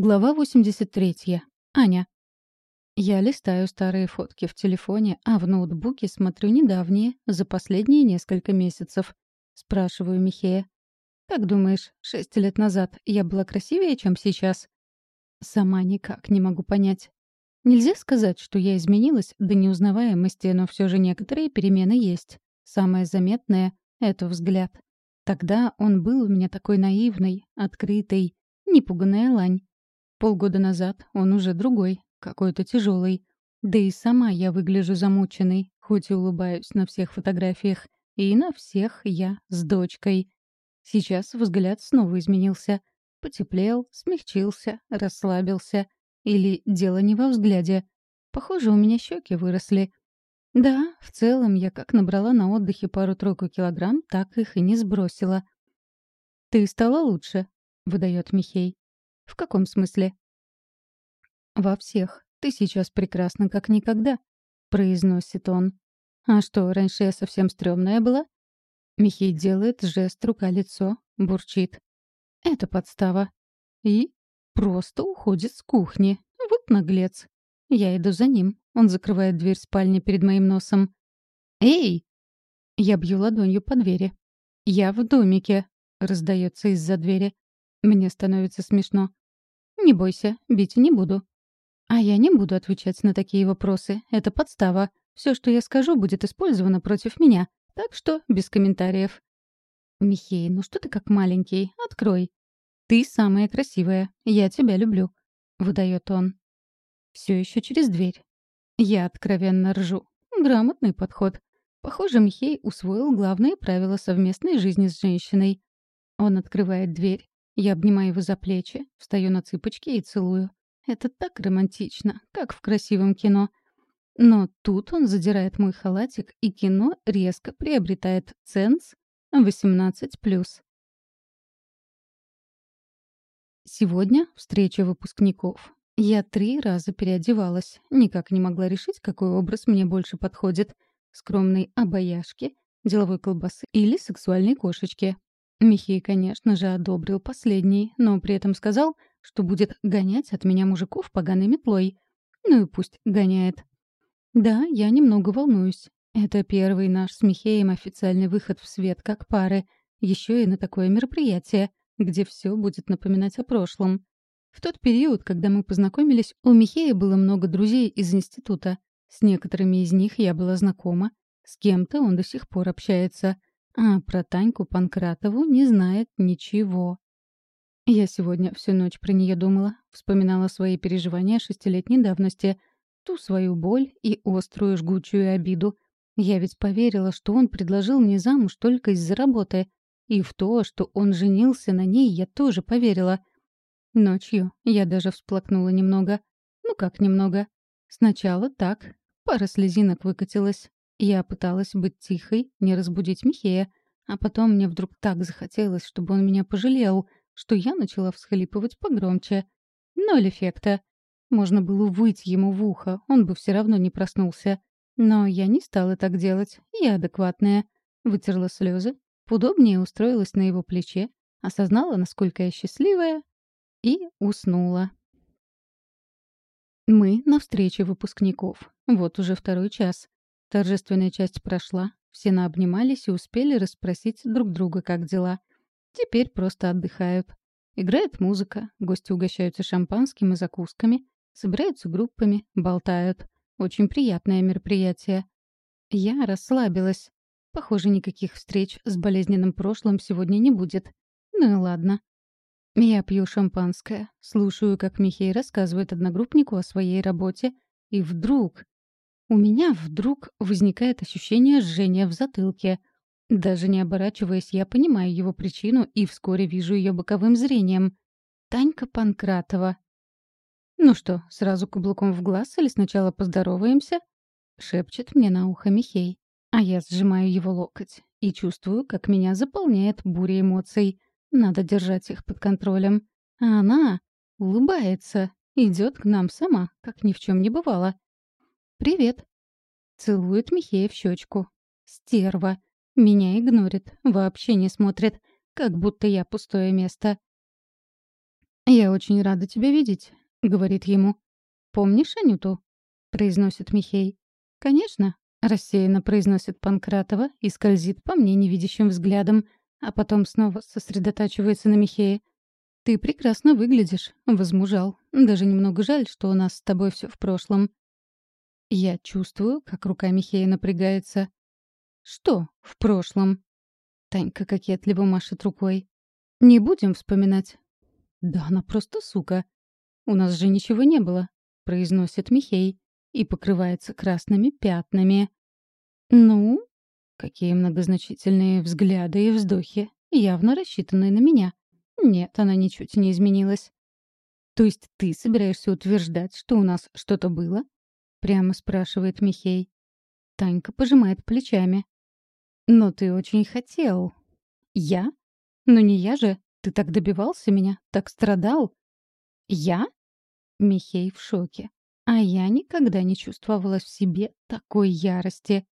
Глава 83. Аня. Я листаю старые фотки в телефоне, а в ноутбуке смотрю недавние, за последние несколько месяцев. Спрашиваю Михея. «Как думаешь, шесть лет назад я была красивее, чем сейчас?» Сама никак не могу понять. Нельзя сказать, что я изменилась до неузнаваемости, но все же некоторые перемены есть. Самое заметное — это взгляд. Тогда он был у меня такой наивный, открытый, непуганная лань. Полгода назад он уже другой, какой-то тяжелый. Да и сама я выгляжу замученной, хоть и улыбаюсь на всех фотографиях. И на всех я с дочкой. Сейчас взгляд снова изменился. Потеплел, смягчился, расслабился. Или дело не во взгляде. Похоже, у меня щеки выросли. Да, в целом я как набрала на отдыхе пару-тройку килограмм, так их и не сбросила. «Ты стала лучше», — выдает Михей. «В каком смысле?» «Во всех. Ты сейчас прекрасна, как никогда», — произносит он. «А что, раньше я совсем стрёмная была?» Михей делает жест рука-лицо, бурчит. «Это подстава». И просто уходит с кухни. Вот наглец. Я иду за ним. Он закрывает дверь спальни перед моим носом. «Эй!» Я бью ладонью по двери. «Я в домике», — раздается из-за двери. Мне становится смешно. «Не бойся, бить не буду». «А я не буду отвечать на такие вопросы. Это подстава. Все, что я скажу, будет использовано против меня. Так что без комментариев». «Михей, ну что ты как маленький? Открой». «Ты самая красивая. Я тебя люблю», — выдает он. Все еще через дверь. Я откровенно ржу. Грамотный подход. Похоже, Михей усвоил главные правила совместной жизни с женщиной. Он открывает дверь, я обнимаю его за плечи, встаю на цыпочки и целую. Это так романтично, как в красивом кино. Но тут он задирает мой халатик, и кино резко приобретает ценз 18+. Сегодня встреча выпускников. Я три раза переодевалась, никак не могла решить, какой образ мне больше подходит. Скромной обаяшки, деловой колбасы или сексуальной кошечки. Михей, конечно же, одобрил последний, но при этом сказал, что будет гонять от меня мужиков поганой метлой. Ну и пусть гоняет. Да, я немного волнуюсь. Это первый наш с Михеем официальный выход в свет как пары, еще и на такое мероприятие, где все будет напоминать о прошлом. В тот период, когда мы познакомились, у Михея было много друзей из института. С некоторыми из них я была знакома, с кем-то он до сих пор общается — а про Таньку Панкратову не знает ничего. Я сегодня всю ночь про нее думала, вспоминала свои переживания шестилетней давности, ту свою боль и острую жгучую обиду. Я ведь поверила, что он предложил мне замуж только из-за работы. И в то, что он женился на ней, я тоже поверила. Ночью я даже всплакнула немного. Ну как немного? Сначала так. Пара слезинок выкатилась. Я пыталась быть тихой, не разбудить Михея, а потом мне вдруг так захотелось, чтобы он меня пожалел, что я начала всхлипывать погромче. Ноль эффекта. Можно было выйти ему в ухо, он бы все равно не проснулся. Но я не стала так делать, я адекватная. Вытерла слезы, поудобнее устроилась на его плече, осознала, насколько я счастливая, и уснула. Мы на встрече выпускников. Вот уже второй час. Торжественная часть прошла, все наобнимались и успели расспросить друг друга, как дела. Теперь просто отдыхают. Играет музыка, гости угощаются шампанским и закусками, собираются группами, болтают. Очень приятное мероприятие. Я расслабилась. Похоже, никаких встреч с болезненным прошлым сегодня не будет. Ну и ладно. Я пью шампанское, слушаю, как Михей рассказывает одногруппнику о своей работе, и вдруг у меня вдруг возникает ощущение жжения в затылке. Даже не оборачиваясь, я понимаю его причину и вскоре вижу ее боковым зрением. Танька Панкратова. «Ну что, сразу каблуком в глаз или сначала поздороваемся?» — шепчет мне на ухо Михей. А я сжимаю его локоть и чувствую, как меня заполняет буря эмоций. Надо держать их под контролем. А она улыбается, идет к нам сама, как ни в чем не бывало. «Привет». Целует Михея в щечку. Стерва. Меня игнорит, вообще не смотрит, как будто я пустое место. «Я очень рада тебя видеть», — говорит ему. «Помнишь Анюту?» — произносит Михей. «Конечно», — рассеянно произносит Панкратова и скользит по мне невидящим взглядом, а потом снова сосредотачивается на Михее. «Ты прекрасно выглядишь», — возмужал. «Даже немного жаль, что у нас с тобой все в прошлом». Я чувствую, как рука Михея напрягается. «Что в прошлом?» Танька кокетливо машет рукой. «Не будем вспоминать». «Да она просто сука. У нас же ничего не было», — произносит Михей и покрывается красными пятнами. «Ну?» Какие многозначительные взгляды и вздохи, явно рассчитанные на меня. Нет, она ничуть не изменилась. «То есть ты собираешься утверждать, что у нас что-то было?» — прямо спрашивает Михей. Танька пожимает плечами. «Но ты очень хотел». «Я? Ну не я же. Ты так добивался меня, так страдал». «Я?» Михей в шоке. А я никогда не чувствовала в себе такой ярости.